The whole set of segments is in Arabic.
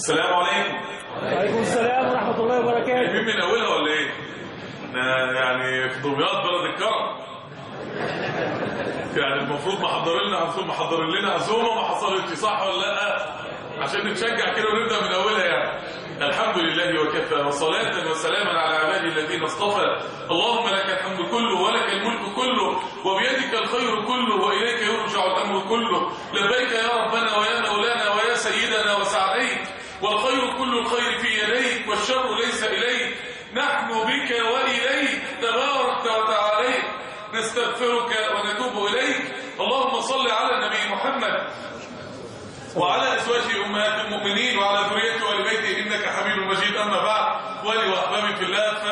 السلام عليكم. وعليكم السلام ورحمة الله وبركاته. مين من أولها ولا إيه؟ إحنا يعني في دمياط بلد الكرم. يعني المفروض محضر لنا عزومه محضر لنا عزومه ما حصلتش صح ولا لأ؟ عشان نتشجع كده ونبدأ من أولها يعني. الحمد لله وكفى وصلاة وسلاما على عباده الذين اصطفى. اللهم لك الحمد كله ولك الملك كله وبيدك الخير كله وإليك يرجع الأمر كله. لبيك يا ربنا ويا مولانا ويا سيدنا وسعديك والخير كل الخير في يديك والشر ليس إليك. نحن بك وإليك. تبارك وتعاليك نستغفرك ونتوب إليك. اللهم صل على النبي محمد وعلى أزواجه أمهات المؤمنين وعلى ذريته وآل بيته. إنك حميد مجيد. أما بعد ولي وأحبابي في الله ف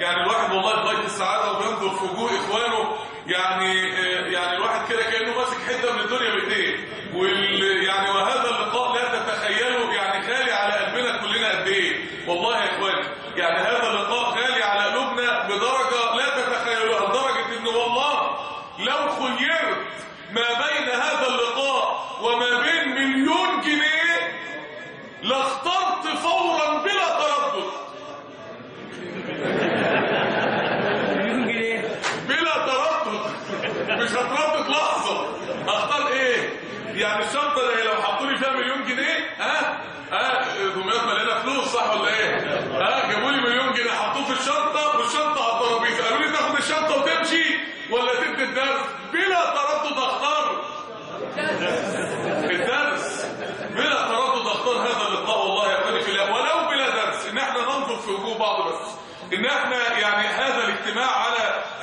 يعني الواحد والله بغاية السعادة وبينظر في وجوه إخوانه. يعني يعني الواحد كده كأنه ماسك حتة من الدنيا بإيديه. وال يعني وهذا اللقاء لا تتخيلوا يعني غالي على قلبنا كلنا قد إيه والله يا إخواني يعني هذا اللقاء غالي على قلوبنا بدرجة لا تتخيلوها لدرجة إن والله لو خيرت ما بين هذا اللقاء وما بين مليون جنيه لاخترت فورا بلا تردد مليون جنيه بلا تردد مش هتردد لحظه أختار إيه؟ يعني الشنطة دي لو حطوا لي فيها مليون جنيه ها؟ ها؟ دمياط مليانة فلوس صح ولا إيه؟ ها؟ جابوا لي مليون جنيه حطوه في الشنطة والشنطة على الترابيزه قالوا لي تاخد الشنطة وتمشي ولا تدي الدرس؟ بلا تردد أختار. الدرس. بلا تردد أختار هذا اللقاء والله يا أخواني في الله. ولو بلا درس. إن إحنا ننظر في وجوه بعض بس. إن إحنا يعني هذا الاجتماع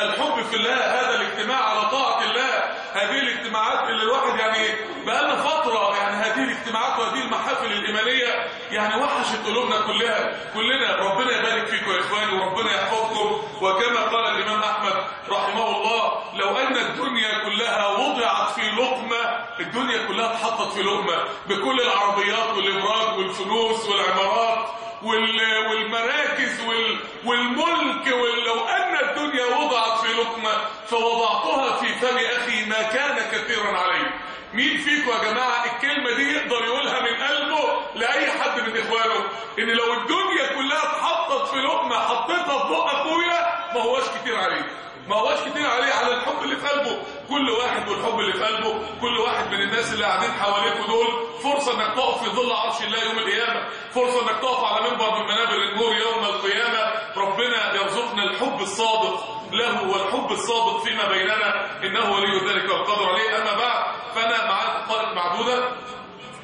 الحب في الله هذا الاجتماع على طاعة الله. هذه الاجتماعات اللي الواحد يعني بقالنا فترة يعني هذه الاجتماعات وهذه المحافل الإيمانية يعني وحشت قلوبنا كلها. كلنا ربنا يبارك فيكم يا إخواني وربنا يحفظكم. وكما قال الإمام أحمد رحمه الله لو أن الدنيا كلها وضعت في لقمة الدنيا كلها اتحطت في لقمة. بكل العربيات والإبراج والفلوس والعمارات وال- والمراكز وال- والملك وال- لو أن الدنيا وضعت في لقمة فوضعتها في فم أخي ما كان كثيرا عليه. مين فيكم يا جماعة؟ الكلمة دي يقدر يقولها من قلبه لأي حد من إخوانه. إن لو الدنيا كلها اتحطت في لقمة حطيتها في بق أخويا ما هواش كتير عليه. ما هواش كتير عليه على الحب اللي في قلبه. كل واحد والحب اللي في قلبه. كل واحد من الناس اللي قاعدين حواليكوا دول فرصة إنك تقف في ظل عرش الله يوم القيامة. فرصة إنك تقف على منبر من منابر النور يوم القيامة. ربنا يرزقنا الحب الصادق. له والحب الصادق فيما بيننا. إنه ولي ذلك والقدر عليه. أما بعد فأنا معاك دقائق معدودة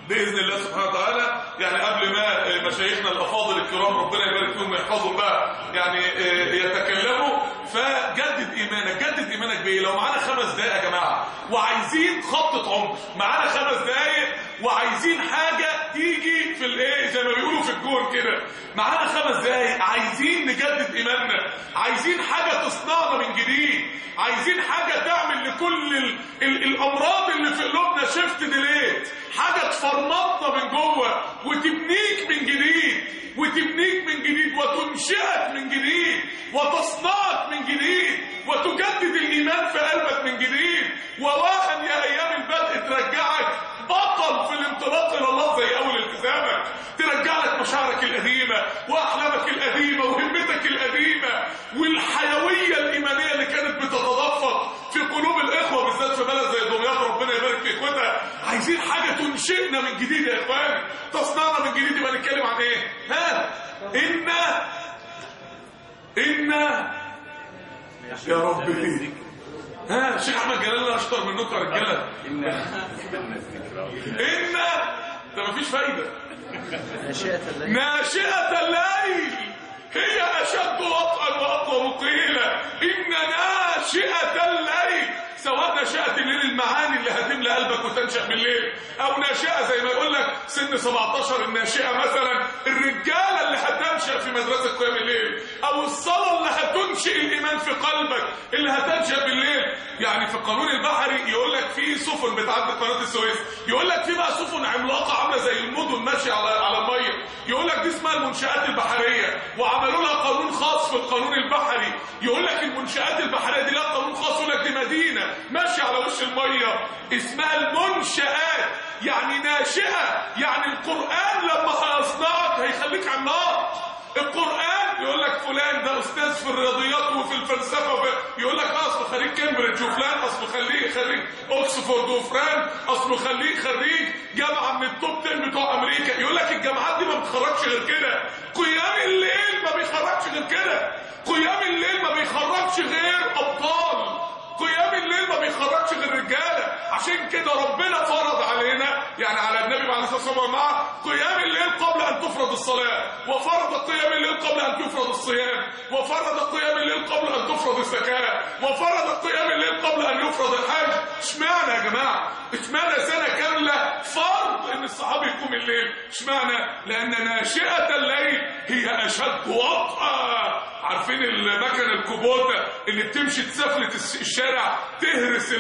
بإذن الله سبحانه وتعالى. يعني قبل ما مشايخنا الأفاضل الكرام ربنا يبارك فيهم ويحفظهم بقى. يعني يتكلموا. فجدد إيمانك جدد إيمانك بإيه؟ لو معانا خمس دقائق يا جماعة. وعايزين خطه عمر. معانا خمس دقائق وعايزين حاجة تيجي في الإيه؟ زي ما بيقولوا في الجون كده. معانا خمس دقائق عايزين نجدد إيماننا. عايزين حاجة تصنعنا من جديد. عايزين حاجة تعمل لكل ال ال الأمراض اللي في قلوبنا shift delete حاجة تفرمطنا من جوه وتبنيك من جديد. وتبنيك من جديد وتنشئك من جديد. وتصنعك من جديد وتجدد الإيمان في قلبك من جديد. وواحد يا أيام البدء ترجعك بطل في الانطلاق إلى الله زي أول التزامك. ترجع لك مشاعرك القديمه وأحلامك القديمه وهمتك القديمه والحيوية الإيمانية اللي كانت بتتدفق في قلوب الإخوة بالذات في بلد زي دمياط ربنا يبارك في إخوتها. عايزين حاجة تنشئنا من جديد يا اخواني تصنعنا من جديد يبقى نتكلم عن إيه؟ ها؟ ان ان يا ربي ها الشيخ أحمد جلال أشطر منكم يا رجاله ان ده مفيش فايدة. ناشئة الليل. ناشئة الليل. هي أشد وطئا وأقوى قيلا إن ناشئة الليل. سواء ناشئة الليل المعاني اللي هتملى قلبك وتنشأ بالليل أو ناشئة زي ما يقول لك سن 17 الناشئة مثلا الرجالة اللي هتنشأ في مدرسة قيام الليل أو الصلاة اللي هتنشئ الإيمان في قلبك اللي هتنشأ بالليل. يعني في القانون البحري يقول لك في سفن بتعدي قناة السويس يقول لك في بقى سفن عملاقة عاملة زي المدن ماشية على على المية. يقول لك دي اسمها المنشآت البحرية وعملوا لها قانون خاص في القانون البحري. يقول لك المنشآت البحرية دي لها قانون خاص يقول لك دي مدينة. ماشية على وش المية؟ اسمها المنشآت يعني ناشئة يعني القرآن لما هيصنعك هيخليك عملاق القرآن يقول لك فلان ده أستاذ في الرياضيات وفي الفلسفة يقول لك آه أصله خريج كامبريدج وفلان أصله خليه خريج أكسفورد وفلان أصله خليه خريج جامعة من ال top 10 بتوع أمريكا. يقول لك الجامعات دي ما بتخرجش غير كده. قيام الليل ما بيخرجش غير كده. قيام الليل ما بيخرجش غير أبطال. قيام الليل ما بيخرجش غير رجالة. عشان كده ربنا فرض علينا يعني على النبي عليه الصلاة والسلام ومعه قيام الليل قبل أن تفرض الصلاة. وفرض قيام الليل قبل أن يفرض الصيام. وفرض قيام الليل قبل أن تفرض الزكاة. وفرض قيام الليل قبل أن يفرض الحج. اشمعنى يا جماعة اشمعنى سنه كامله فرض ان الصحابي يقوم الليل اشمعنى؟ لأن ناشئة الليل هي أشد وطئا عارفين المكنة الكوبوتا اللي بتمشي تسفلت الشارع تهرس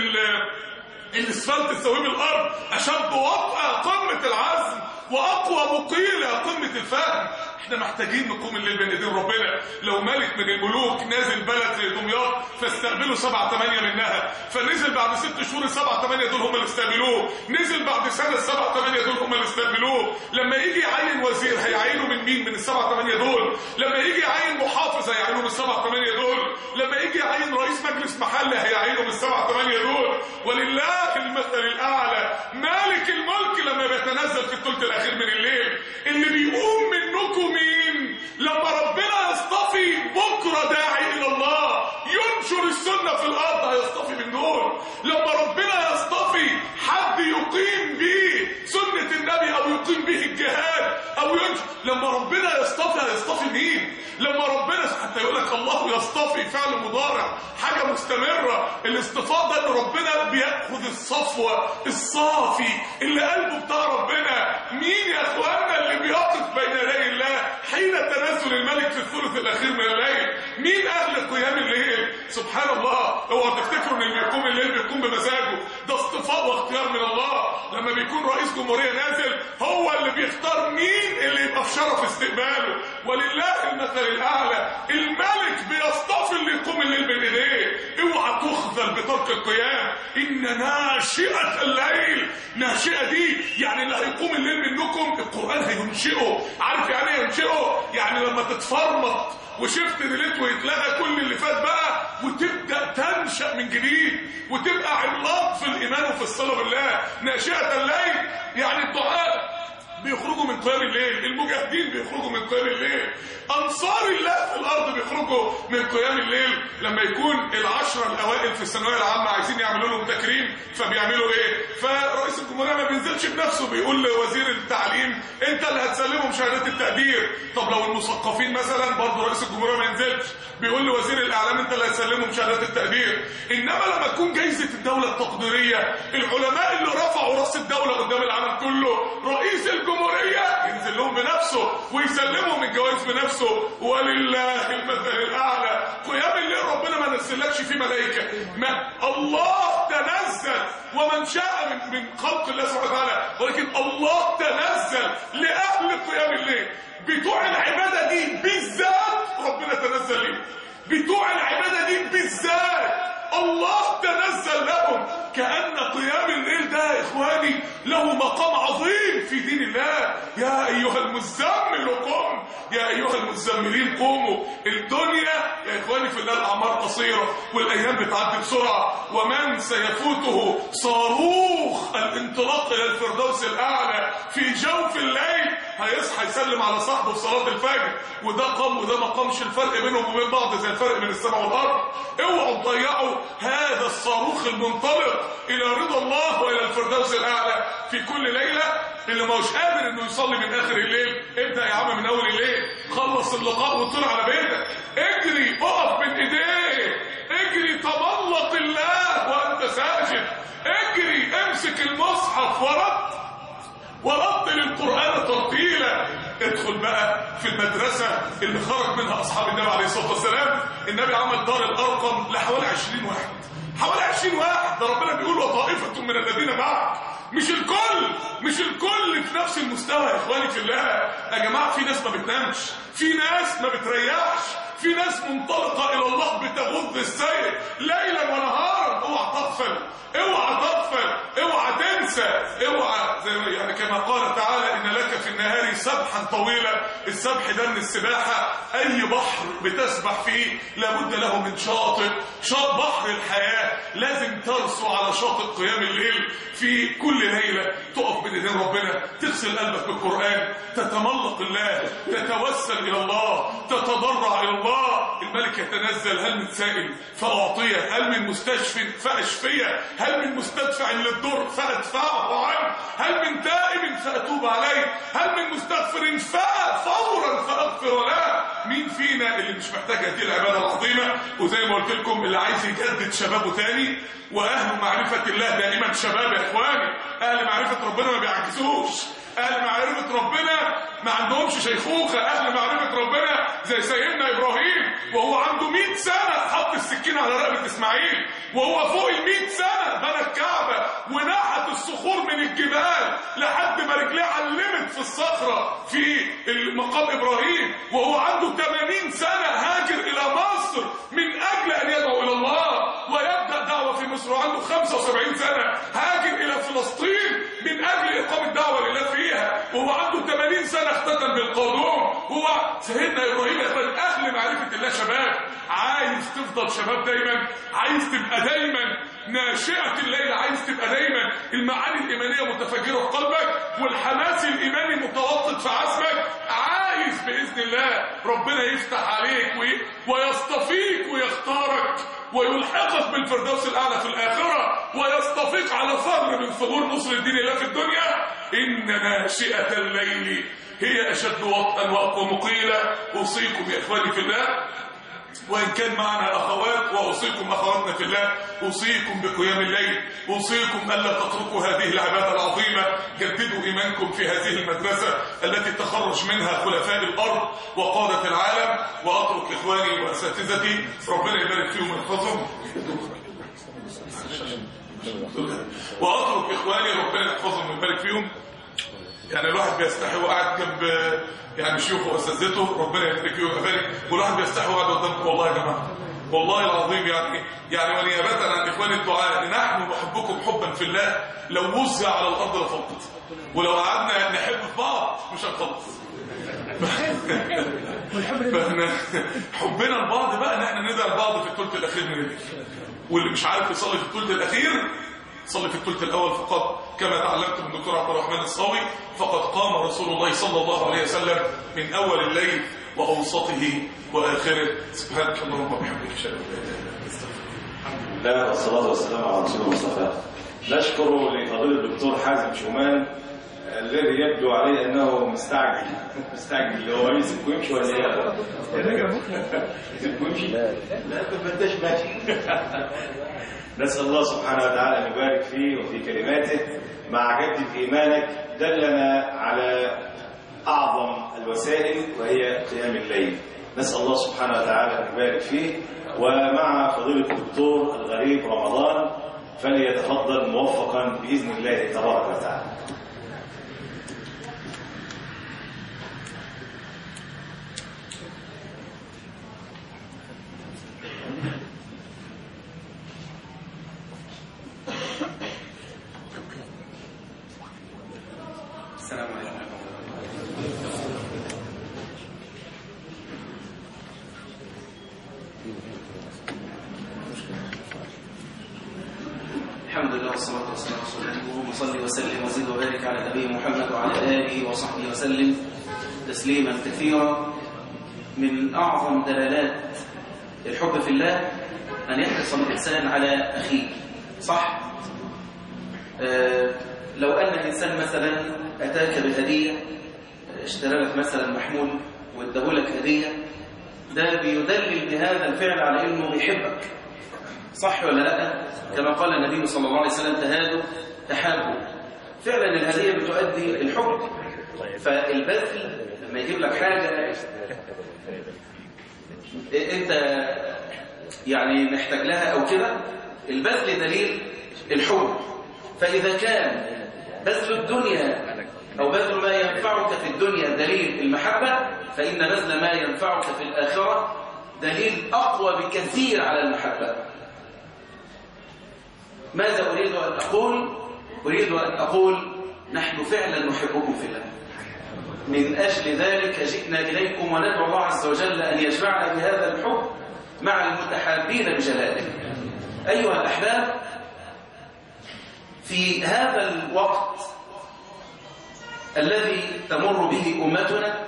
الأسفلت تسويه بالارض أشد وطأة قمة العزم. وأقوى مقيله قمة الفهم. إحنا محتاجين نقوم الليل بين ايدين ربنا. لو ملك من الملوك نازل بلد زي دمياط فاستقبلوا سبعة ثمانية منها. فنزل بعد ست شهور السبعة ثمانية دول هم اللي استقبلوه. نزل بعد سنة السبعة ثمانية دول هم اللي استقبلوه. لما يجي يعين وزير هيعينه من مين؟ من السبعة ثمانية دول. لما يجي يعين محافظ هيعينه من السبعة ثمانية دول. لما يجي يعين رئيس مجلس محلي هيعينه من السبعة ثمانية دول. ولله المثل الأعلى. مالك الملك لما بيتنزل في الثلث الأخير من الليل اللي بيقوم منكم مين؟ لما ربنا يصطفي بكرة داعي إلى الله ينشر السنة في الأرض هيصطفي من دول لما ربنا يصطفي حد يقيم به سنة النبي أو يقيم به الجهاد أو ينشر لما ربنا يصطفي هيصطفي مين؟ لما ربنا حتى يقول لك الله يصطفي فعل مضارع. حاجة مستمرة. الاصطفاء ده إن ربنا بيأخذ الصفوة الصافي اللي قلبه بتاع ربنا. مين يا اخوانا اللي بيقف بين يدي الله حين تنزل الملك في الثلث الأخير من الليل؟ مين أهل قيام الليل؟ سبحان الله. اوعوا تفتكروا إن اللي بيقوم الليل بيقوم بمزاجه. ده اصطفاء واختيار من الله. لما بيكون رئيس جمهورية نازل هو اللي بيختار مين اللي يبقى في شرف استقباله. ولله المثل الأعلى الملك بيصطفي اللي يقوم الليل بين إيديه. اوعى تخذل بترك القيام. إن ناشئة الليل ناشئة دي يعني اللي هيقوم الليل منكم القرآن هينشئه. عارف يعني إيه ينشئه؟ يعني لما تتفرمط وشفت ديليت ويتلغى كل اللي فات بقى وتبدأ تنشأ من جديد وتبقى عملاق في الإيمان وفي الصلاة بالله. ناشئة الليل يعني الدعاء بيخرجوا من قيام الليل. المجاهدين بيخرجوا من قيام الليل. أنصار الله في الأرض بيخرجوا من قيام الليل. لما يكون العشرة الأوائل في الثانوية العامة عايزين يعملوا لهم تكريم فبيعملوا إيه؟ فرئيس الجمهورية ما بينزلش بنفسه بيقول لوزير التعليم أنت اللي هتسلمهم شهادات التقدير. طب لو المثقفين مثلا برضه رئيس الجمهورية ما ينزلش بيقول لوزير الإعلام أنت اللي هتسلمهم شهادات التقدير. إنما لما تكون جايزة الدولة التقديرية العلماء اللي رفعوا رأس الدولة قدام العالم كله رئيس الجمهورية ينزل لهم بنفسه ويسلمهم الجوائز بنفسه. ولله المثل الأعلى. قيام الليل ربنا ما نزلكش فيه ملائكة. ما الله تنزل ومن شاء من, من خلق الله سبحانه وتعالى. ولكن الله تنزل لأهل قيام الليل. بتوع العبادة دي بالذات ربنا تنزل ليه بتوع العباده دي بالذات الله تنزل لهم كأن ده يا إخواني له مقام عظيم في دين الله. يا أيها المزمل قم. يا أيها المزملين قوموا. الدنيا يا إخواني في الله الأعمار قصيرة والأيام بتعدي بسرعة. ومن سيفوته؟ صاروخ الانطلاق إلى الفردوس الأعلى في جوف الليل. هيصحى يسلم على صاحبه في صلاة الفجر. وده قام وده ما قامش الفرق بينهم وبين بعض زي الفرق بين السماء والأرض. اوعوا تضيعوا هذا الصاروخ المنطلق إلى رضا الله وإلى الفردوس الأعلى في كل ليلة. اللي ما هوش قادر إنه يصلي من آخر الليل. ابدأ يا عم من أول الليل. خلص اللقاء وطلع على بيتك. اجري اقف من إيديه. اجري تملق الله وأنت ساجد. اجري امسك المصحف ورد ورتل القرآن ترتيلا. ادخل بقى في المدرسة اللي خرج منها أصحاب النبي عليه الصلاة والسلام. النبي عمل دار الأرقم لحوالي 20 واحد. حوالي 20 واحد ده ربنا بيقول وطائفة من الذين معك. مش الكل مش الكل في نفس المستوى يا إخواني في الله. يا جماعة في ناس ما بتنامش في ناس ما بتريحش في ناس منطلقة إلى الله بتغض السير. ليلا ونهارا اوعى تغفل اوعى تغفل اوعى تنسى اوعى زي يعني كما قال تعالى ان لك في النهار سبحا طويلا. السبح ده من السباحة. أي بحر بتسبح فيه لابد له من شاطئ. شاطئ بحر الحياة لازم ترسو على شاطئ قيام الليل. في كل ليلة تقف بين ايدين ربنا تغسل قلبك بالقرآن تتملق الله تتوسل إلى الله تتضرع إلى الله. الملك يتنزل. هل من سائل فأعطيه؟ هل من مستشف فأشفيه؟ هل من مستدفع للضر فأدفعه عنه؟ هل من تائب فأتوب عليه؟ هل من مستغفر فورا فاغفر له. مين فينا اللي مش محتاج هذه العبادة العظيمة؟ وزي ما قلت لكم اللي عايز يجدد شبابه تاني. وأهل معرفة الله دائما شباب يا إخواني. أهل معرفة ربنا ما بيعجزوش أهل معرفة ربنا ما عندهمش شيخوخة أهل معرفة ربنا زي سيدنا إبراهيم وهو عنده 100 سنة حط السكين على رقبة إسماعيل وهو فوق ال 100 سنة بنى الكعبة ونحت الصخور من الجبال لحد ما رجليه علمت في الصخرة في مقام إبراهيم وهو عنده 80 سنة هاجر إلى مصر من أجل أن يدعو إلى الله ويبدأ دعوة في مصر وعنده 75 سنة هاجر إلى فلسطين من أجل إقامة دعوة لله فيها وهو عنده 80 سنة اختتم بالقانون هو سيدنا إبراهيم يا إخوان أهل معرفة الله شباب. عايز تفضل شباب دايما عايز تبقى دايما. ناشئة الليل عايز تبقى دايما. المعاني الإيمانية متفجرة في قلبك والحماس الإيماني متوطد في عزمك. عايز بإذن الله ربنا يفتح عليك وي- ويصطفيك ويختارك ويلحقك بالفردوس الأعلى في الآخرة ويصطفيك على ثغر من ثغور نصر الدين الله في الدنيا. إن ناشئة الليل هي أشد وطئا واقوم قيلا أوصيكم يا إخواني في الله وإن كان معنا أخوات وأوصيكم أخواتنا في الله أوصيكم بقيام الليل أوصيكم ألا تتركوا هذه العبادة العظيمة. جددوا إيمانكم في هذه المدرسة التي تخرج منها خلفاء الأرض وقادة العالم. وأترك إخواني وأساتذتي ربنا يبارك فيهم ويحفظهم. وأترك إخواني ربنا يحفظهم ويبارك فيهم. يعني الواحد بيستحي وقاعد جنب يعني شيوخه واساتذته ربنا يبارك فيه ويبارك. والواحد بيستحي وقاعد قدامكم. والله يا جماعة والله العظيم يعني يعني ونيابة عن إخواني الدعاء نحن نحبكم حبا في الله. لو وزع على الأرض لفضت. ولو قعدنا نحب في بعض مش هنخلص فإحنا حبنا لبعض بقى إن إحنا ندعي لبعض في الثلث الأخير من الليل. واللي مش عارف يصلي في الثلث الأخير صلي في الثلث الأول فقط كما تعلمت من دكتور عبد الرحمن الصاوي فقد قام رسول الله صلى الله عليه وسلم من أول الليل وأوسطه وآخره. سبحانك اللهم وبحمدك أشهد أن لا إله إلا أنت الله والصلاة والسلام على رسول المصطفى نشكر لفضيلة الدكتور حازم شومان الذي يبدو عليه أنه مستعجل. مستعجل. اللي هو يمسك ويمشي ولا إيه؟ يمسك ويمشي؟ لا ما انتش ماشي نسأل الله سبحانه وتعالى أن يبارك فيه وفي كلماته. مع جدة إيمانك دلنا على أعظم الوسائل وهي قيام الليل. نسأل الله سبحانه وتعالى أن يبارك فيه. ومع فضيلة الدكتور الغريب رمضان فليتفضل موفقا بإذن الله تبارك وتعالى السلام عليكم الحمد لله والصلاة والسلام على رسول الله اللهم صل وسلم وزد وبارك على نبينا محمد وعلى آله وصحبه وسلم تسليما كثيرا من أعظم دلالات الحب في الله أن يحرص الإنسان على أخيه صح؟ آه، لو أن الإنسان مثلا أتاك بهدية اشترى لك مثلا محمول واداهولك هدية ده بيدلل بهذا الفعل على إنه بيحبك. صح ولا لأ؟ كما قال النبي صلى الله عليه وسلم تهادوا تحابوا. فعلا الهدية بتؤدي الحب فالبذل لما يجيب لك حاجة إنت يعني محتاج لها أو كده البذل دليل الحب. فإذا كان بذل الدنيا أو بذل ما ينفعك في الدنيا دليل المحبة فإن بذل ما ينفعك في الآخرة دليل أقوى بكثير على المحبة. ماذا أريد أن أقول؟ أريد أن أقول نحن فعلا نحبكم في الله. من أجل ذلك جئنا إليكم وندعو الله عز وجل أن يجمعنا بهذا الحب مع المتحابين بجلاله أيها الأحباب في هذا الوقت الذي تمر به أمتنا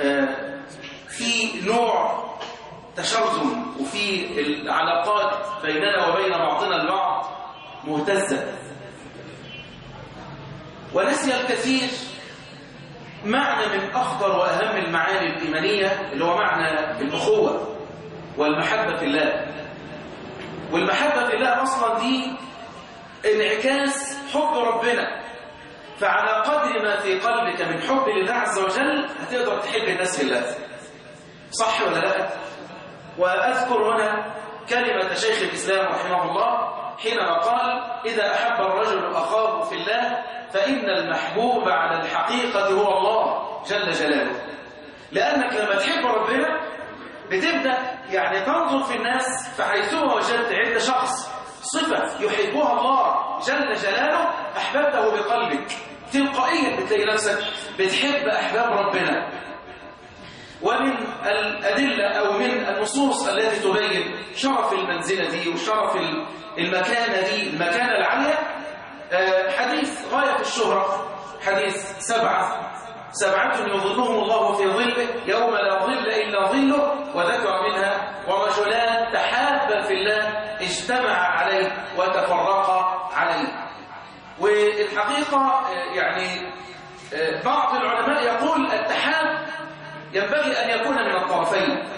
آه، في نوع تشرذم وفي العلاقات بيننا وبين بعضنا البعض مهتزة. ونسي الكثير معنى من أخطر وأهم المعاني الإيمانية اللي هو معنى الأخوة والمحبة في الله. والمحبة في الله أصلا دي انعكاس حب ربنا. فعلى قدر ما في قلبك من حب لله عز وجل هتقدر تحب الناس في الله صح ولا لا؟ وأذكر هنا كلمة شيخ الإسلام رحمه الله حينما قال إذا أحب الرجل أخاه في الله فإن المحبوب على الحقيقة هو الله جل جلاله. لأنك لما تحب ربنا بتبدأ يعني تنظر في الناس فحيثما وجدت عند شخص صفة يحبها الله جل جلاله أحببته بقلبك. تلقائيا بتلاقي نفسك بتحب أحباب ربنا. ومن الأدلة أو من النصوص التي تبين شرف المنزلة دي وشرف المكانة دي المكانة العالية آه، حديث غاية الشهرة حديث سبعة. سبعة يظلهم الله في ظله يوم لا ظل إلا ظله وذكر منها ورجلان تحابا في الله اجتمع عليه وتفرقا عليه. والحقيقة آه، يعني آه، بعض العلماء يقول التحاب ينبغي أن يكون من الطرفين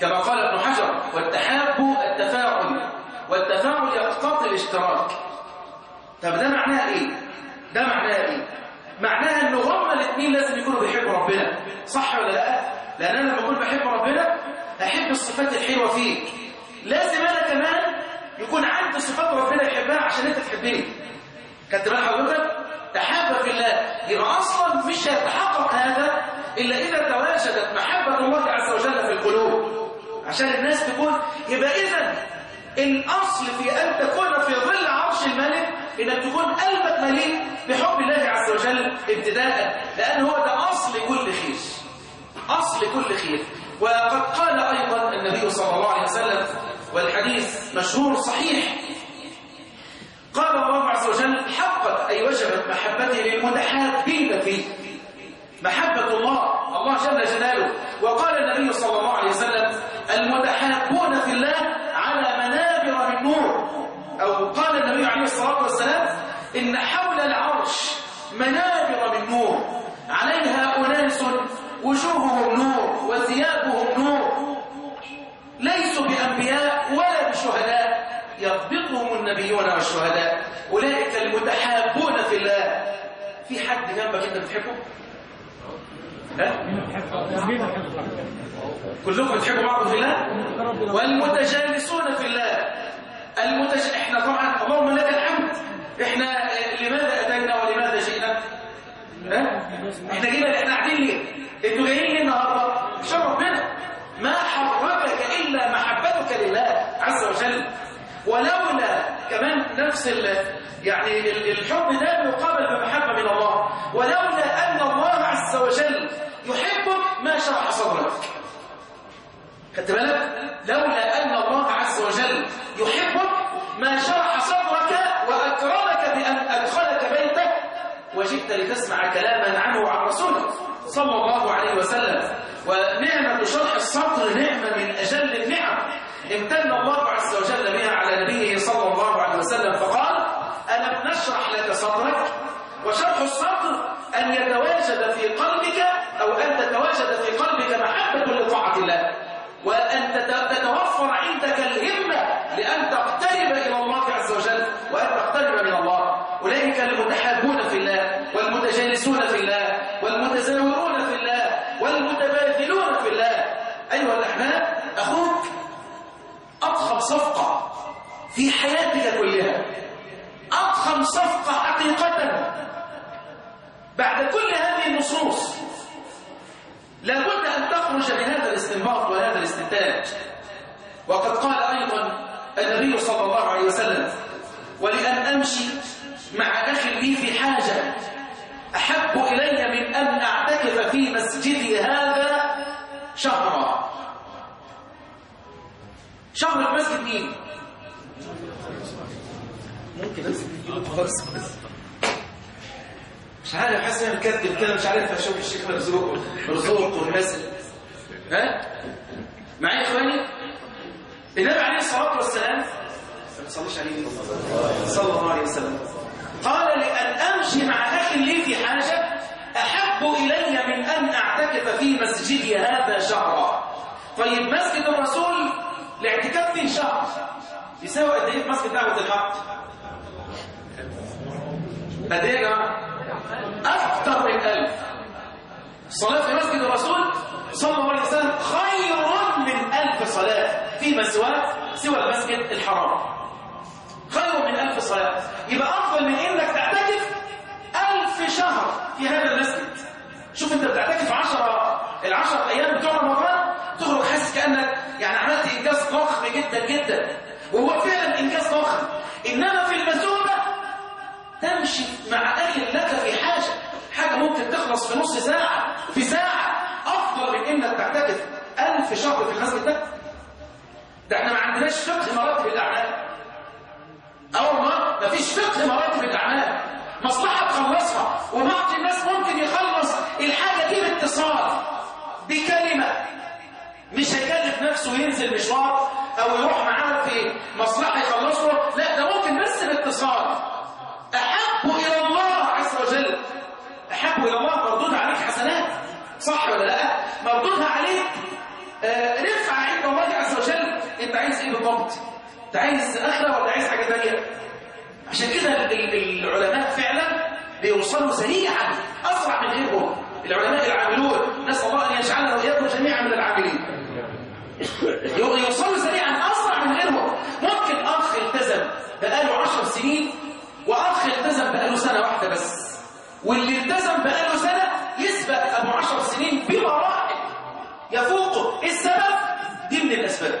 كما قال ابن حجر والتحاب التفاعل والتفاعل يقتضي الاشتراك. طب ده معناه إيه؟ ده معناه إيه؟ معناها إن هما الاثنين لازم يكونوا بيحبوا ربنا. صح ولا لأ؟ لأن أنا لما اكون بحب ربنا أحب الصفات الحلوة فيك لازم أنا كمان يكون عندي صفات ربنا يحبها عشان أنت تحبني. خدت بال حضرتك تحب في الله. يبقى أصلا مش هيتحقق هذا إلا إذا تواجدت محبة الله عز وجل في القلوب. عشان الناس تكون يبقى إذا الأصل في أن تكون في ظل عرش الملك إنك تكون قلبك مليء بحب الله عز وجل ابتداء. لأن هو ده أصل كل خير. أصل كل خير. وقد قال أيضا النبي صلى الله عليه وسلم والحديث مشهور صحيح قال الله عز وجل حقت أي وجبت محبتي للمتحابين فيه. محبة الله الله جل جلاله. وقال النبي صلى الله عليه وسلم المتحابون في الله على منابر من نور. أو قال النبي عليه الصلاة والسلام إن حول العرش منابر من نور. عليها أناس وجوههم نور وثيابهم نور. ليسوا بأنبياء النبيون والشهداء أولئك المتحابون في الله في حد جنبك أنت بتحبه؟ كلكم بتحبوا بعض في الله؟ والمتجالسون في الله المتج... إحنا طبعا اللهم لك الحمد إحنا لماذا أتينا ولماذا جئنا؟ إحنا جينا إحنا قاعدين ليه؟ إنتوا جايين ليه النهارده؟ عشان ربنا ما حركك إلا محبتك لله عز وجل كمان نفس يعني ال- الحب ده يقابل بمحبة من الله ولولا أن الله عز وجل يحبك ما شرح صدرك. خدت بالك؟ لولا أن الله عز وجل يحبك ما شرح صدرك وأكرمك بأن أدخلك بيته وجئت لتسمع كلاما عنه وعن رسوله صلى الله عليه وسلم. ونعمة شرح الصدر نعمة من أجل النعم. امتن الله عز وجل بها على نبيه صلى الله عليه وسلم فقال ألم نشرح لك صدرك؟ وشرح الصدر أن يتواجد في قلبك أو أن تتواجد في قلبك محبة لطاعة الله وأن تت- تتوفر عندك الهمة لأن تقترب إلى الله عز وجل وأن تقترب من الله. أولئك المتحابون في الله والمتجالسون في الله والمتزاورون في الله والمتبادلون في الله. أيها الأحباب أخوك أضخم صفقة في حياتك كلها. أضخم صفقة حقيقة بعد كل هذه النصوص. لابد أن تخرج من هذا الاستنباط وهذا الاستنتاج. وقد قال أيضا النبي صلى الله عليه وسلم ولأن أمشي مع أخي لي في حاجة أحب إلي من أن أعتكف في مسجدي هذا شهرا. شهر المسجد مين؟ ممكن بس بس مش عارف حاسس إني مكتب كده مش عارف أشوف الشيخ مرزوق مرزوق والناس. ها؟ معايا يا إخواني؟ النبي عليه الصلاة والسلام ما تصليش عليه. صلى الله عليه وسلم. قال لأن أمشي مع أخي لي في حاجة أحب إلي من أن أعتكف في مسجدي هذا شهرا. طيب مسجد الرسول الاعتكاف فيه شهر. يساوي قد في مسجد دعوة الحق؟ جماعة أكثر من ألف. الصلاة في مسجد الرسول صلى الله عليه وسلم خير من ألف صلاة. فيما سوى؟ سوى المسجد الحرام. خير من ألف صلاة. يبقى أفضل من إنك تعتكف ألف شهر في هذا المسجد. شوف أنت بتعتكف عشرة العشر أيام بتوع رمضان تخرج حاسس كأنك يعني عملت إنجاز ضخم جدا جدا. وهو فعلا إنجاز ضخم إنما في المسؤولة تمشي مع أخي لك في حاجة. حاجة ممكن تخلص في نص ساعة في ساعة. أفضل من إنك تعتكف ألف شهر في المسجد ده. ده إحنا ما عندناش فقه مراتب الأعمال. أول ما مفيش فقه مراتب الأعمال. مصلحة تخلصها. وبعض الناس ممكن يخلص الحاجة دي باتصال بكلمة. مش هيكلف نفسه وينزل مشوار أو يروح معاه في مصلحة يخلصه. لا ده ممكن بس باتصال أحب إلى الله عز وجل أحب إلى الله مردود عليك حسنات. صح ولا لا؟ مردودها عليك آه، رفعة عند الله عز وجل أنت عايز إيه بالضبط؟ أنت عايز آخرة ولا عايز حاجة تانية؟ عشان كده ال- ال- العلماء فعلا بيوصلوا سريعا أسرع من غيرهم. العلماء العاملون نسأل الله أن يجعلنا وإياكم جميعا من العاملين. يوصلوا سريعا أسرع من غيرهم. ممكن أخ التزم بقاله عشر سنين وأخ التزم بقاله سنة واحدة بس واللي التزم بقاله سنة يسبق أبو عشر سنين بمراحل يفوقه السبب دي من الأسباب.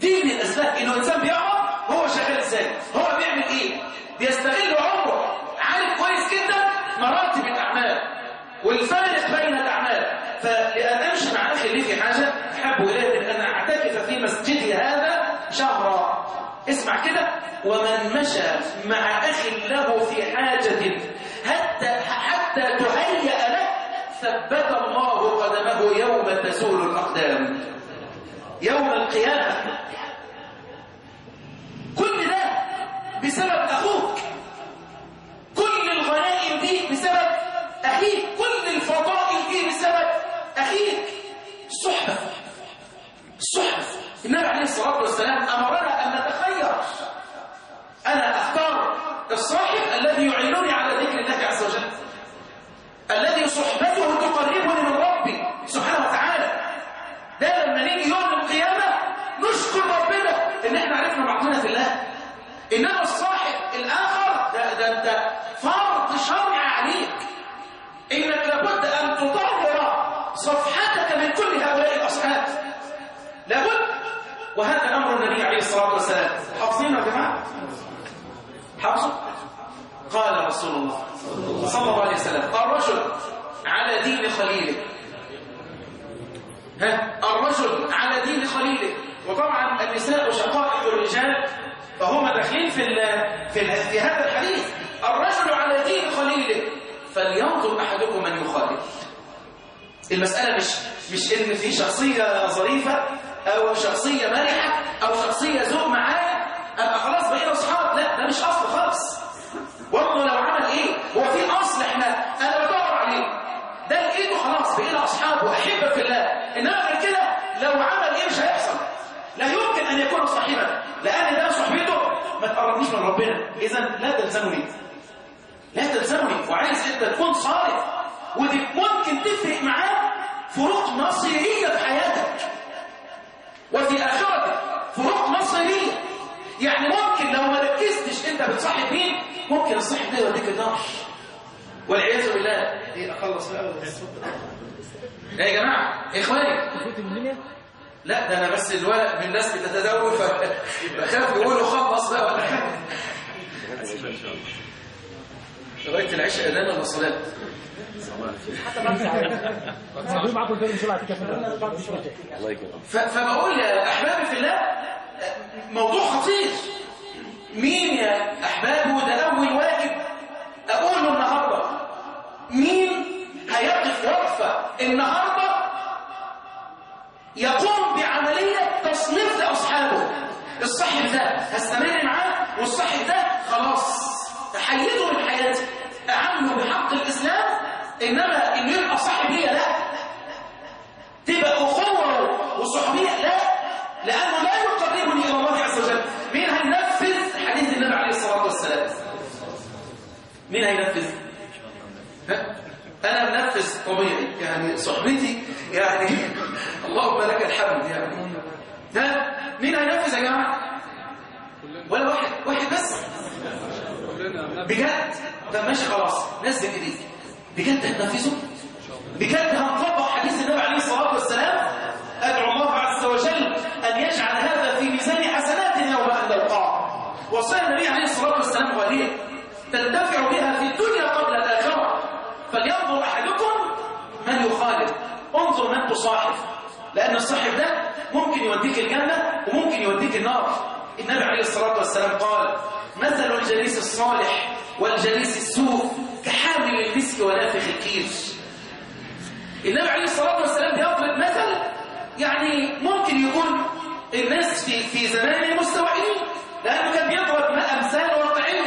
دي من الأسباب إنه إنسان بيقعد هو شغال إزاي هو بيعمل إيه؟ بيستغل عمره. عارف كويس جدا مراتب الأعمال والفارق بين الأعمال. فلأن أمشي مع أخي لي في حاجة أحب إليه أن أعتكف في مسجدي هذا شهرا. اسمع كده. ومن مشى مع أخ له في حاجة حتى حتى تهيأ له ثبت الله قدمه يوم تزول الأقدام. يوم القيامة. كل ده بسبب أخوك. كل الغنائم دي بسبب أخيك. كل الفضائل دي بسبب أخيك. الصحبة الصحبة النبي عليه الصلاة والسلام أمرنا أن نتخير أنا أختار الصاحب الذي يعينني على ذكر الله عز وجل الذي صحبته تقربني من ربي سبحانه وتعالى ده لما نيجي يوم القيامة نشكر ربنا إن إحنا عرفنا بعضنا في الله إنما الصاحب الآخر ده, ده أنت فرض شرعي عليك إنك لابد أن تطهر صفحتك من كل هؤلاء الأصحاب لابد وهذا أمر النبي عليه الصلاة والسلام حافظين يا جماعة حافظوا قال رسول الله صلى الله عليه وسلم الرجل على دين خليله. ها؟ الرجل على دين خليله. وطبعا النساء شقائق الرجال فهم داخلين في في, هذا الحديث. الرجل على دين خليله. فلينظر أحدكم من يخالف. المسألة مش مش إن في شخصية ظريفة أو شخصية مرحة أو شخصية ذوق معايا أبقى خلاص بقينا أصحاب. لا ده مش أصل خالص. والله لو عمل إيه؟ هو في أصل إحنا. أنا بدور عليه. ده لقيته خلاص بقينا أصحاب وأحبة في الله. إنما غير كده لو عمل إيه مش هيحصل. لا يمكن أن يكون صاحبا. لأن ده صحبته. ما تقربنيش من ربنا. إذا لا تلزمني. لا تلزمني. وعايز أنت تكون صالح ودي ممكن تفرق معاه فروق مصيرية في حياتك. وفي آخرتك فروق مصيرية. يعني ممكن لو ما ركزتش انت بتصاحب مين ممكن الصاحب ده يوديك النار. والعياذ بالله. إيه أخلص بقى ولا يا جماعة؟ إخواني. لا ده أنا بس الولد من الناس بتتداول فبخاف يقولوا خلص بقى ولا حاجة. لغايه العشاء أذان ولا صلاة؟ فبقول يا أحبابي في الله موضوع خطير. مين يا أحبابي وده أول واجب؟ أقوله النهارده. مين هيقف وقفة النهارده يقوم بعملية تصنيف لأصحابه؟ الصاحب ده هستمر معاه والصاحب ده خلاص. تحيده من حياتي اعامله بحق الإسلام إنما إنه يبقى صاحب ليا لا. تبقى أخوة وصحبية لا. لأنه لا يقربني إلى الله عز وجل. مين هينفذ حديث النبي عليه الصلاة والسلام؟ مين هينفذ؟ ها؟ أنا منفذ طبيعي. يعني صحبتي يعني اللهم لك الحمد يعني. ها؟ مين هينفذ يا جماعة؟ ولا واحد واحد بس. بجد؟ طب ماشي خلاص نزل ايديك بجد هتنفذه؟ بجد هنطبق حديث النبي عليه الصلاة والسلام؟ أدعو الله عز وجل أن يجعل هذا في ميزان حسناتنا يوم أن نلقاه وصايا النبي عليه الصلاة والسلام غالية تنتفع بها في الدنيا قبل الآخرة فلينظر أحدكم من يخالف. انظر من تصاحب. لأن الصاحب ده ممكن يوديك الجنة وممكن يوديك النار. النبي عليه الصلاة والسلام قال مثل الجليس الصالح والجليس السوء المسك ونافخ الكير النبي عليه الصلاة والسلام بيضرب مثل يعني ممكن يكون الناس في في زمان مستوعبين لأنه كان بيضرب أمثال واقعية.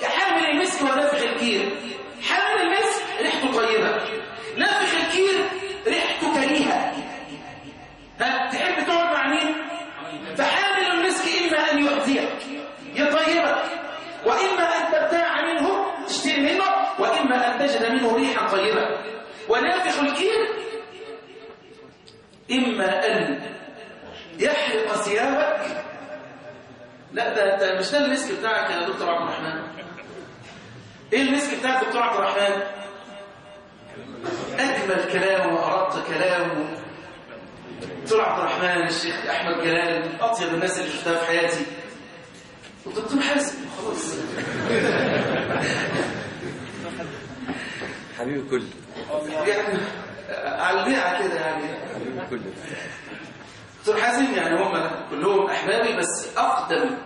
كحامل المسك ونافخ الكير إما أن يحرق ثيابك. لا ده, ده مش ده المسك بتاعك يا دكتور عبد الرحمن؟ إيه المسك بتاعك دكتور عبد الرحمن؟ أجمل كلام وأردت كلام. دكتور عبد الرحمن الشيخ أحمد جلال أطيب الناس اللي شفتها في حياتي. والدكتور حازم. خلاص. حبيبي كله يعني على البيعة كده يعني. كله. دكتور حازم يعني هم كلهم أحبابي بس أقدم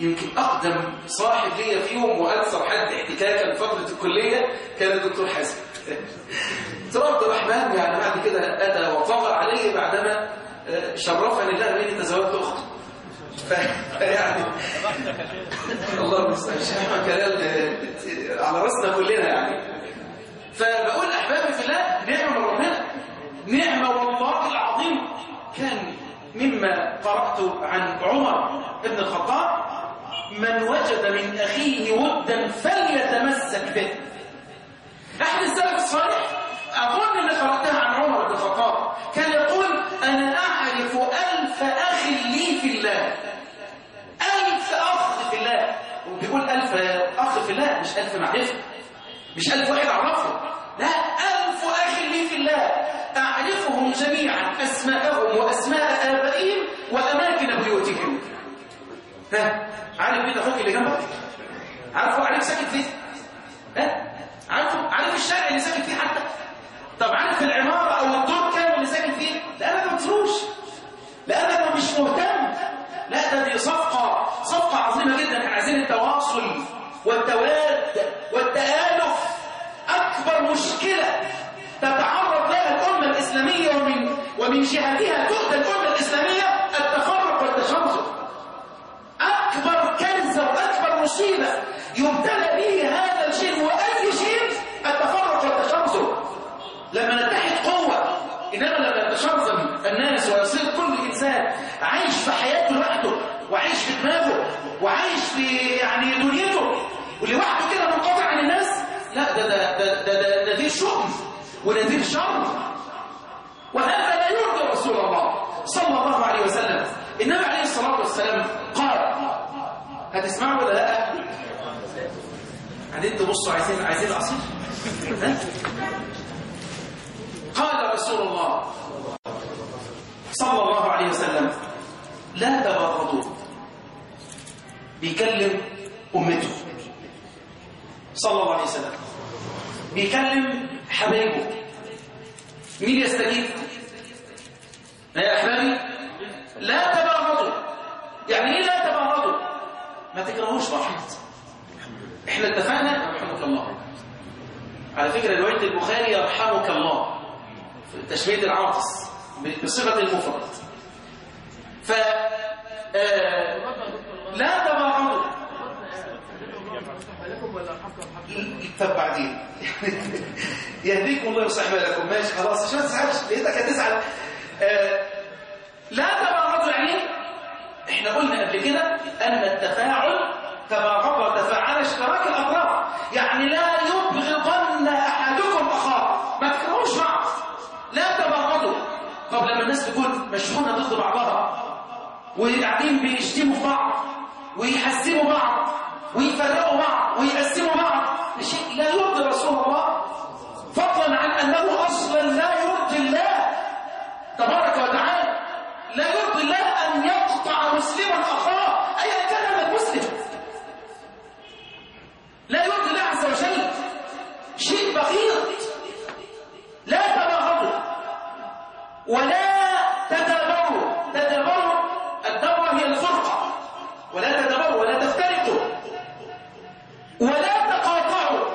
يمكن أقدم صاحب ليا فيهم وأكثر حد احتكاكا في فترة الكلية كان الدكتور حازم. دكتور عبد الرحمن يعني بعد كده أتى وطغى علي بعدما آه، شرفني الله بأني تزوجت أخته. ف- فيعني الله المستعان احمد جلال آه، على رأسنا كلنا يعني. فبقول أحبابي في الله نعمه من ربنا نعمة والله العظيم. كان مما قرأت عن عمر بن الخطاب من وجد من أخيه ودا فليتمسك به. احد السلف الصالح أظن ان قرأتها عن عمر بن الخطاب. كان يقول أنا أعرف ألف أخ لي في الله. ألف أخ في الله. وبيقول ألف أخ في الله مش ألف معرفة مش ألف واحد أعرفه. لا ألف أخ لي في الله. جميعا أسماءهم وأسماء آبائهم وأماكن بيوتهم. ها؟ عارف بيت أخوك اللي جنبك؟ عارفه؟ عارف ساكن فين ها؟ عارفه؟ عارف الشارع اللي ساكن فيه حتى؟ طب عارف العمارة؟ ومن جهتها تؤتى الأمة الإسلامية التفرق والتشرذم أكبر كنزة وأكبر مصيبة يبتلى به هذا الجيل وأي جيل التفرق والتشرذم لما نتحد قوة إنما لما يتشرذم الناس ويصير كل إنسان عايش في حياته لوحده وعايش في دماغه وعايش في يعني دنيته. ولوحده كده منقطع عن الناس لا ده ده ده ده, ده, دي شؤم ونذير شر. وهذا والسلام قال. هتسمعوا ولا لا؟ عايزين تبصوا عايزين عايزين عصير. قال رسول الله صلى الله عليه وسلم لا تبغضوا بيكلم أمته. صلى الله عليه وسلم. بيكلم حبايبه. مين يستجيب؟ يا أحبابي؟ لا تبغضوا يعني إيه لا تباغضوا؟ ما تكرهوش بعض إحنا اتفقنا؟ رحمك الله. على فكرة رواية البخاري يرحمك الله في تشمية العاطس بصيغة المفرد. ف آه، لا تباغضوا. طب بعدين؟ يهديكم الله ويصلح بالكم. ماشي خلاص. عشان ما تزعلش هتزعل آه، لا تباغضوا. يعني إحنا قلنا قبل كده أن التفاعل تباغض وتفاعل اشتراك الأطراف. يعني لا يبغضن أحدكم أخاه. ما تكرهوش بعض لا تباغضوا طب لما الناس تكون مشحونة ضد بعضها وقاعدين بيشتموا في بعض ويحسبوا بعض ويفرقوا بعض ويقسموا بعض شيء لا يرضي رسول الله. فضلا عن أنه أصلا لا يرضي الله تبارك وتعالى. لا يرضي الله أن يقطع مسلما أخاه ايا كان المسلم. لا يرضي الله عز وجل شيء بغيض. لا تباغضوا ولا تدابروا تدابروا الدورة هي الفرقة ولا تدابروا ولا تفترقوا. ولا تقاطعوا.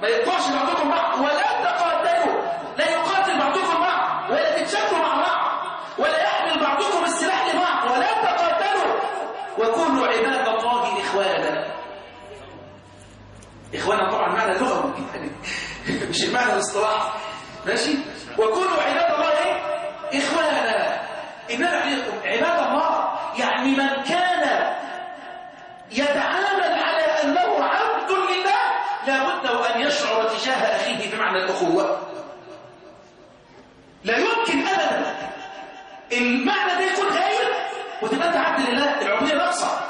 ما يقطعش بعضكم بعض. مش المعنى الاصطلاحي ماشي؟ وكونوا عباد الله إيه إخوانا إنما عليكم عباد الله يعني من كان يتعامل على أنه عبد لله لابد وأن يشعر تجاه أخيه بمعنى الأخوة لا يمكن أبدا المعنى ده يكون غايب وتبقى أنت عبد لله العبودية ناقصة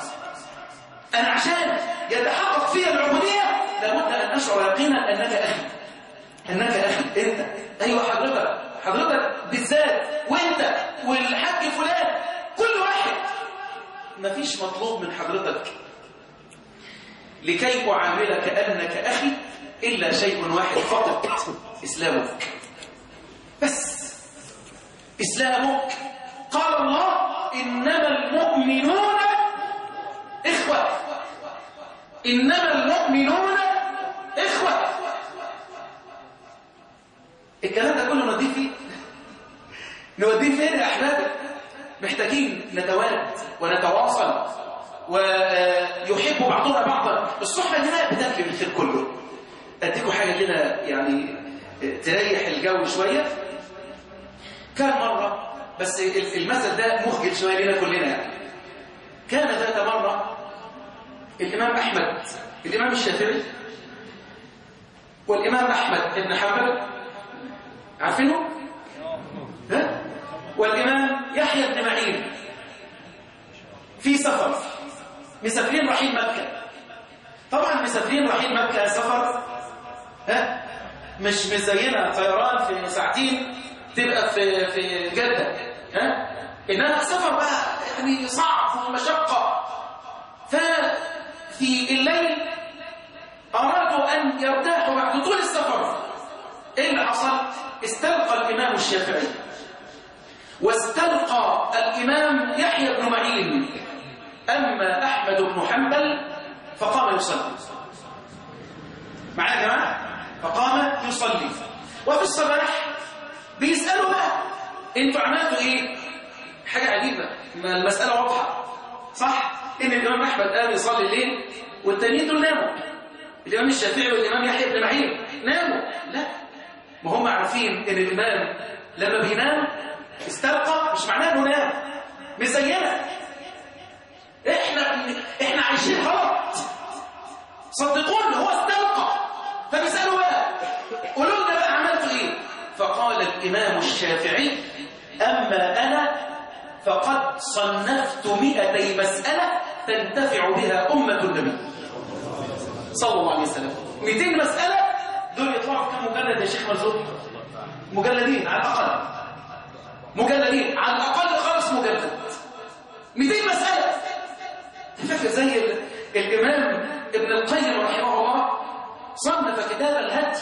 أنا عشان يتحقق فيها العبودية لابد أن أشعر يقينا أنك أخي أنك أخي أنت أيوة حضرتك حضرتك بالذات وأنت والحاج فلان كل واحد مفيش مطلوب من حضرتك. لكي أعاملك أنك أخي إلا شيء واحد فقط إسلامك. بس. إسلامك. قال الله إنما المؤمنون إخوة. إنما المؤمنون إخوة. الكلام ده كله نوديه فيه نوديه فين يا أحبابي؟ محتاجين نتوالد ونتواصل. ويحب بعضنا بعضا. الصحبة هنا بتكلم الخير كله. أديكم حاجة كده يعني تريح الجو شوية. كان مرة بس المثل ده مخجل شوية لنا كلنا. يعني كان ذات مرة الإمام أحمد الإمام الشافعي والإمام أحمد بن حنبل. عارفينه؟ ها؟ والإمام يحيى بن معين في سفر مسافرين رايحين مكة. طبعا مسافرين رايحين مكة سفر ها؟ مش مش زينا طيران في ساعتين تبقى في في جدة ها؟ إنما السفر بقى يعني صعب ومشقة. ففي الليل أرادوا أن يرتاحوا بعد طول السفر. إيه اللي حصل؟ استلقى الإمام الشافعي واستلقى الإمام يحيى بن معين. أما أحمد بن حنبل فقام يصلي. معايا يا جماعة؟ فقام يصلي. وفي الصباح بيسألوا بقى أنتوا عملتوا إيه؟ حاجة عجيبة ما المسألة واضحة. صح؟ إن الإمام أحمد قام يصلي الليل والتانيين دول ناموا. الإمام الشافعي والإمام يحيى بن معين ناموا. لا ما هم عارفين إن الإمام لما بينام استلقى مش معناه إنه نام إحنا عايشين غلط صدقوني هو استلقى فبيسالوا بقى. قولوا لنا بقى عملتوا إيه؟ فقال الإمام الشافعي أما أنا فقد صنفت مئتي مسألة تنتفع بها أمة النبي. صلى الله عليه وسلم. 200 مسألة؟ دول يطلعوا في كم مجلد يا شيخ مرزوق مجلدين على الأقل. مجلدين على الأقل خالص مجلد 200 مسألة. فاكر زي ال- الإمام ابن القيم رحمه الله صنف كتاب الهدي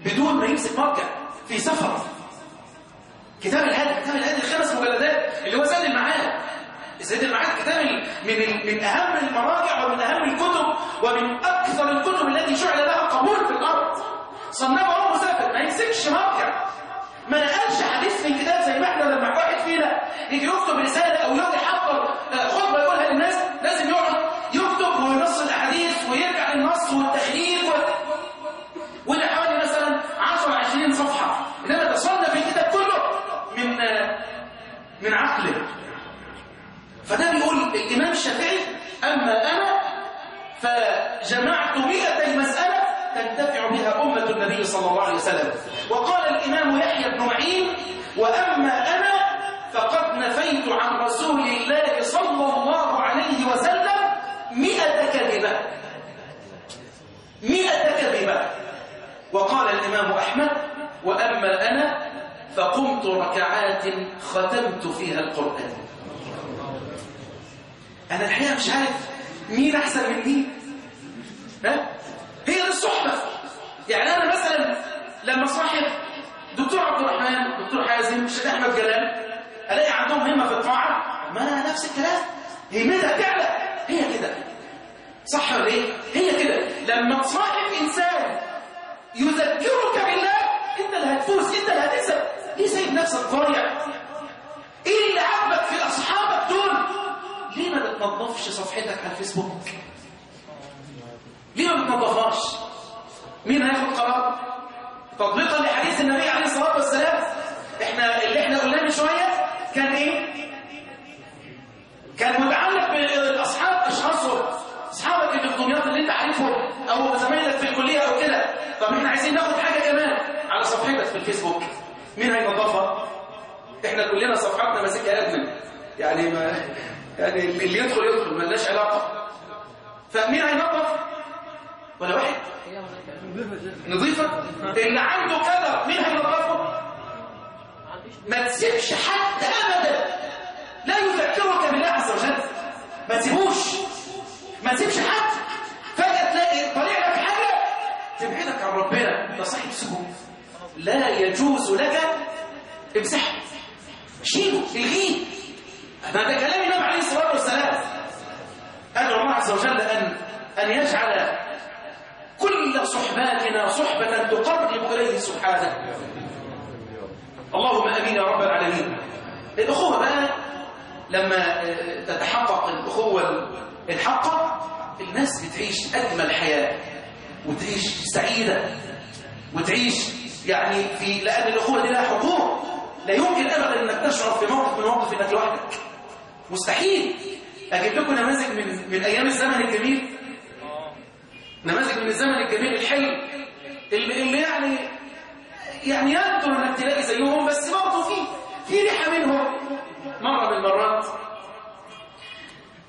بدون ما يمسك مرجع في سفر. كتاب الهدي كتاب الهدي خمس مجلدات اللي هو زاد المعاد زاد المعاد كتاب من من أهم المراجع ومن أهم الكتب ومن أكثر الكتب التي شعل لها قبول في الأرض. صنفه وهو مسافر ما يمسكش مرجع ما نقلش حديث من كتاب زي ما إحنا لما واحد فينا يجي يكتب رسالة أو يجي يحضر آه، خطبة يقولها للناس لازم يقعد يكتب وينص الأحاديث ويرجع للنص والتحليل و... وده حوالي مثلا 10 20 صفحة. إنما تصنف الكتاب كله من آه، من عقله. فده بيقول الإمام الشافعي أما أنا فجمعت 200 مساله تنتفع بها أمة النبي صلى الله عليه وسلم. وقال الإمام يحيى بن معين وأما أنا فقد نفيت عن رسول الله صلى الله عليه وسلم 100 كذبة. 100 كذبة. وقال الإمام أحمد وأما أنا فقمت ركعات ختمت فيها القرآن. أنا الحقيقة مش عارف مين أحسن من مين ها؟ يعني أنا مثلا لما صاحب دكتور عبد الرحمن دكتور حازم الشيخ أحمد جلال ألاقي عندهم همة في الطاعة ما أنا نفس الكلام. همتها تعلى هي كده. صح ولا إيه؟ هي كده. لما تصاحب إنسان يذكرك بالله إنت اللي هتفوز إنت اللي هتكسب. ليه سايب نفسك ضايع؟ إيه اللي عاجبك في أصحابك دول؟ ليه ما بتنظفش صفحتك على الفيسبوك؟ ليه ما بتنظفهاش مين هياخد قرار؟ تطبيقا لحديث النبي عليه الصلاة والسلام. إحنا اللي إحنا قلناه من شوية كان إيه؟ كان متعلق بالأصحاب أشخاصهم. اصحابك اللي في دمياط اللي أنت عارفهم أو زمايلك في الكلية أو كده. طب إحنا عايزين ناخد حاجة كمان على صفحتك في الفيسبوك. مين هينظفها إحنا كلنا صفحاتنا ماسكها ادمن يعني ما يعني اللي يدخل يدخل ملناش علاقة. فمين هينظف ولا واحد؟ نضيفه اللي عنده كذا. مين هينظفه ما تسيبش حد ابدا. لا يذكرك بالله عز وجل. ما تسيبوش. ما تسيبش حد. فجأة تلاقي طالع لك حاجة. تبعدك عن ربنا. ده صاحب سجود لا يجوز لك امسحه شيله الغيه هذا كلام النبي عليه الصلاة والسلام. أدعو الله عز وجل أن أن يجعل كل صحباتنا صحبة تقرب إليه سبحانه. اللهم آمين يا رب العالمين. الأخوة بقى لما تتحقق الأخوة الحقه الناس بتعيش أجمل حياة وتعيش سعيدة وتعيش يعني في لأن الأخوة دي لها حقوق لا يمكن ابدا إنك تشعر في موقف من مواقف إنك لوحدك. مستحيل. أجيب لكم نماذج من من أيام الزمن الجميل. نماذج من الزمن الجميل الحلو اللي, اللي يعني يعني يقدر إنك تلاقي زيهم بس برضه في في ريحة منهم. مرة من المرات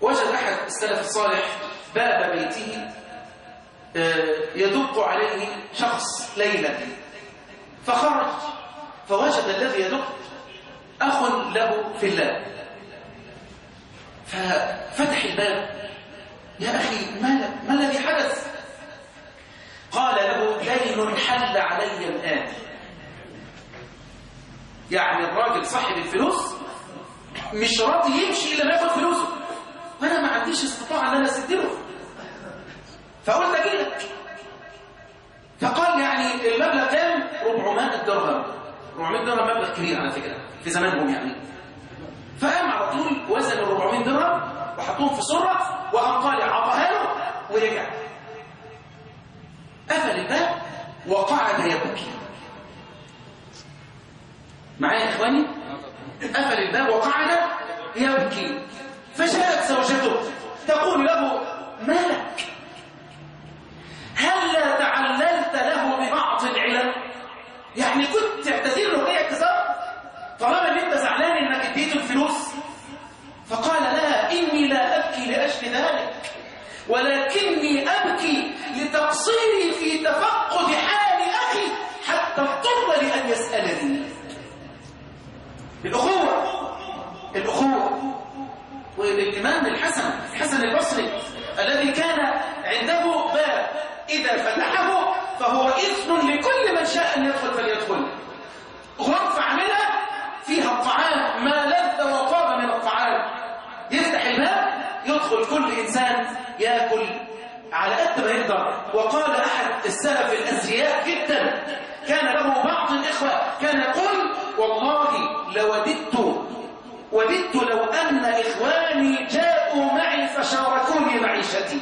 وجد أحد السلف الصالح باب بيته آه، يدق عليه شخص ليلا فخرج فوجد الذي يدق أخ له في الله. ففتح الباب. يا أخي ما ما الذي حدث؟ قال له دين حل علي الآن. يعني الراجل صاحب الفلوس مش راضي يمشي إلا ما ياخد فلوسه. وأنا ما عنديش استطاعة إن أنا اسدله فقلت أجي لك. فقال يعني المبلغ كام؟ 400 درهم. 400 درهم مبلغ كبير على فكرة في زمانهم يعني. فقام على طول وزن ال 400 درهم وحطهم في سرة وقام طالع عطاها له ورجع. قفل الباب وقعد يبكي. معايا يا إخواني؟ قفل الباب وقعد يبكي. فجاءت زوجته تقول له مالك؟ هل لا تعللت له ببعض العلل يعني كنت تعتذر له إيه اعتذار؟ طالما ان أنت زعلان إنك اديته الفلوس. فقال لا إني لا أبكي لأجل ذلك ولكني أبكي لتقصيري في تفقد حال أخي حتى اضطر لأن يسألني. الأخوة الأخوة. الإمام الحسن الحسن البصري الذي كان عنده باب. إذا فتحه فهو إذن لكل من شاء أن يدخل فليدخل. غرفة عاملة فيها الطعام ما لذ وطاب من الطعام يفتح الباب يدخل كل إنسان يأكل على قد ما يقدر وقال أحد السلف الأزياء جدا. كان له بعض الإخوة. كان يقول والله لوددت وددت لو أن إخواني جاءوا معي فشاركوني معيشتي.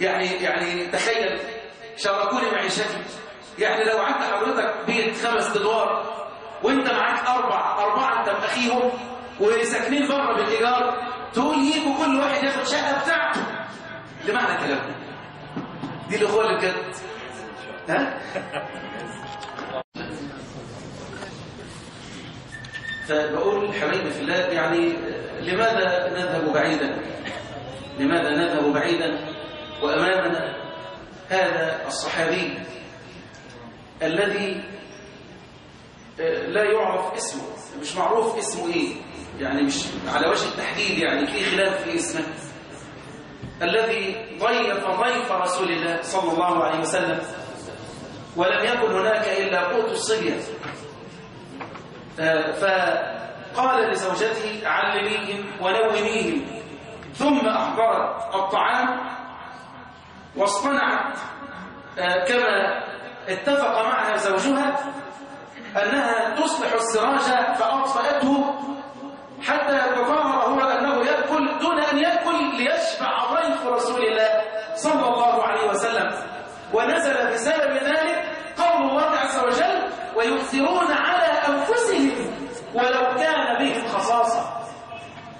يعني يعني تخيل شاركوني معيشتي. يعني لو عندك حضرتك بيت خمس أدوار وأنت معاك أربع أربعة أنت بأخيهم وساكنين بره بالإيجار تقول يجوا كل واحد ياخد شقة بتاعته. ده معنى كلامه. دي الاخوه اللي بجد ها؟ فبقول حبايبي في الله يعني لماذا نذهب بعيدا؟ لماذا نذهب بعيدا؟ وأمامنا هذا الصحابي الذي لا يعرف اسمه. مش معروف اسمه إيه. يعني مش على وجه التحديد يعني في خلاف في اسمه. الذي ضيف ضيف رسول الله صلى الله عليه وسلم. ولم يكن هناك إلا قوت الصبية. فقال لزوجته علميهم ونوميهم ثم أحضرت الطعام واصطنعت. كما اتفق معها زوجها أنها تصلح السراج فأطفأته حتى يتظاهر هو أنه يأكل دون أن يأكل ليشبع رسول الله صلى الله عليه وسلم. ونزل بسبب ذلك قول الله عز وجل ويؤثرون على أنفسهم ولو كان بهم خصاصة.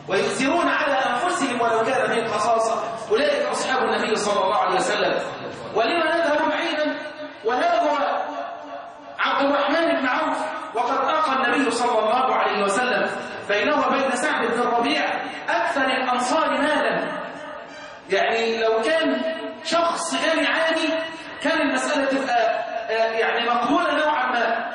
ويؤثرون على أنفسهم ولو كان بهم خصاصة. أولئك أصحاب النبي صلى الله عليه وسلم. ولما نذهب بعيدا وهذا عبد الرحمن بن عوف وقد ألقى النبي صلى الله عليه وسلم بينه وبين سعد بن الربيع أكثر الأنصار مالا. يعني لو كان شخص غني عادي كان المسألة تبقى يعني مقبولة نوعا ما.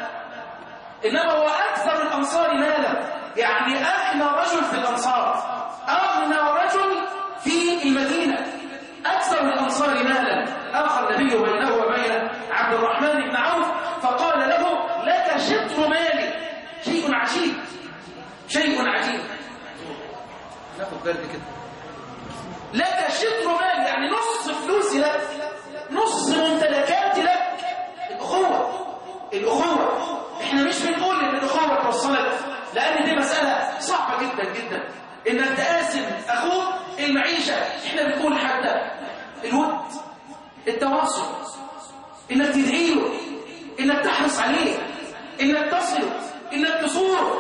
إنما هو أكثر الأنصار مالا. يعني أغنى رجل في الأنصار أغنى رجل في المدينة. أكثر الأنصار مالا. آخى النبي بينه وبين عبد الرحمن بن عوف فقال له لك شطر مالي. شيء عجيب. شيء عجيب. ناخد بالك كده. لك شطر مالي يعني نص فلوسي لك نص ممتلكاتي لك. الأخوة الأخوة. إحنا مش بنقول إن الأخوة توصلت لأن دي مسألة صعبة جدا جدا. إنك تقاسم أخوك المعيشة. إحنا بنقول حتى الود التواصل. إنك تدعي له إنك تحرص عليه إنك تصله إنك تصوره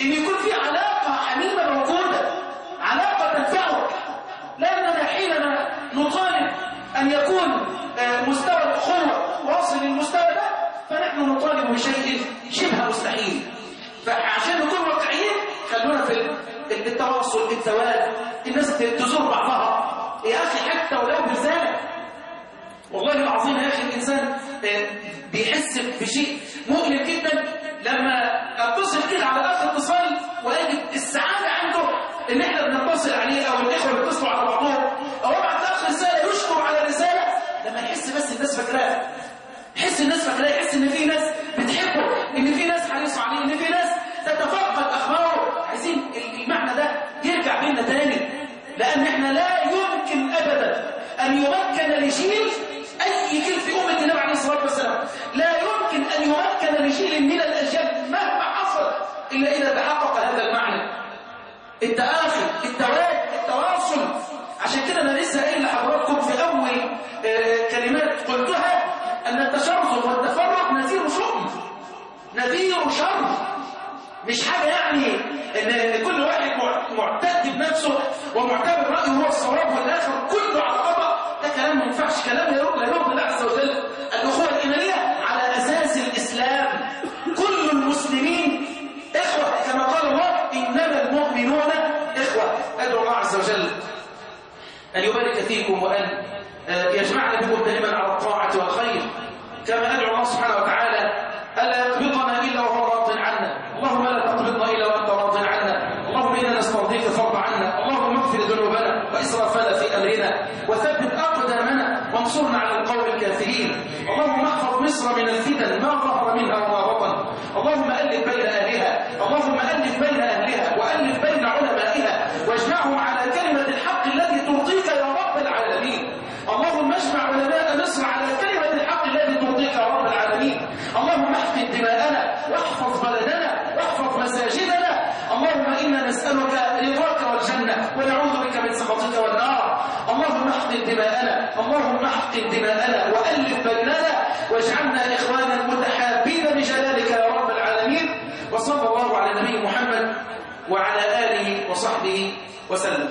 إن يكون في علاقة حميمة موجودة علاقة تنفعك. لأننا حينما نطالب أن يكون مستوى الأخوة واصل للمستوى ده فنحن نطالب بشيء شبه مستحيل. فعشان نكون واقعيين خلونا في التواصل التوالد الناس تزور بعضها. يا أخي حتى ولو برسالة والله العظيم يا أخي الإنسان بيحس بشيء مؤلم جدا. لما أتصل كده على اخر اتصال وأجد السعادة عنده إن إحنا بنتصل عليه أو الاخوه بيتصلوا على بعضهم أو ابعت لاخ رساله يشكر على الرساله لما يحس بس الناس فاكراه. يحس الناس فاكراه يحس إن في ناس بتحبه إن في ناس حريصه عليه إن في ناس تتفقد أخباره. عايزين المعنى ده يرجع بينا تاني. لأن إحنا لا يمكن ابدا أن يمكن لجيل أي جيل في أمة النبي عليه الصلاة والسلام. لا يمكن أن يمكن لجيل من الأجيال مهما حصل إلا إذا تحقق هذا المعنى. التآخي التواد التواصل. عشان كده أنا لسه قايل لحضراتكم في أول كلمات قلتها أن التشرذم والتفرق نذير شؤم. نذير شر. مش حاجة يعني ان كل واحد معتد بنفسه ومعتبر رأيه هو الصواب والآخر. كله على خطا ده كلام ما ينفعش. كلام لا يرضي الله عز وجل. الأخوة الإيمانية على أساس الإسلام. كل المسلمين إخوة. كما قال الله إنما المؤمنون إخوة. أدعو الله عز وجل أن يبارك فيكم وأن يجمعنا بكم دائما على الطاعة والخير. كما ندعو الله سبحانه وتعالى ألا يقبضنا إلا وهو راض عنا. اللهم لا تقبضنا إلا وأنت راض عنا. اللهم إنا نسترضيك فرض عنا. اللهم اغفر ذنوبنا وإسرافنا في أمرنا. وثبت أقدامنا وانصرنا على القوم الكافرين. اللهم احفظ مصر من الفتن ما ظهر منها وما بطن. اللهم ألف بين أهلها. اللهم ألف بين أهلها. وألف بين علمائها. واجمعهم على كلمة الحق التي ترضيك يا نسألك رضاك والجنة ونعوذ بك من سخطك والنار. اللهم احقن دماءنا اللهم احقن دماءنا وألف بيننا واجعلنا إخوانا متحابين بجلالك يا رب العالمين. وصلى الله على نبي محمد وعلى آله وصحبه وسلم.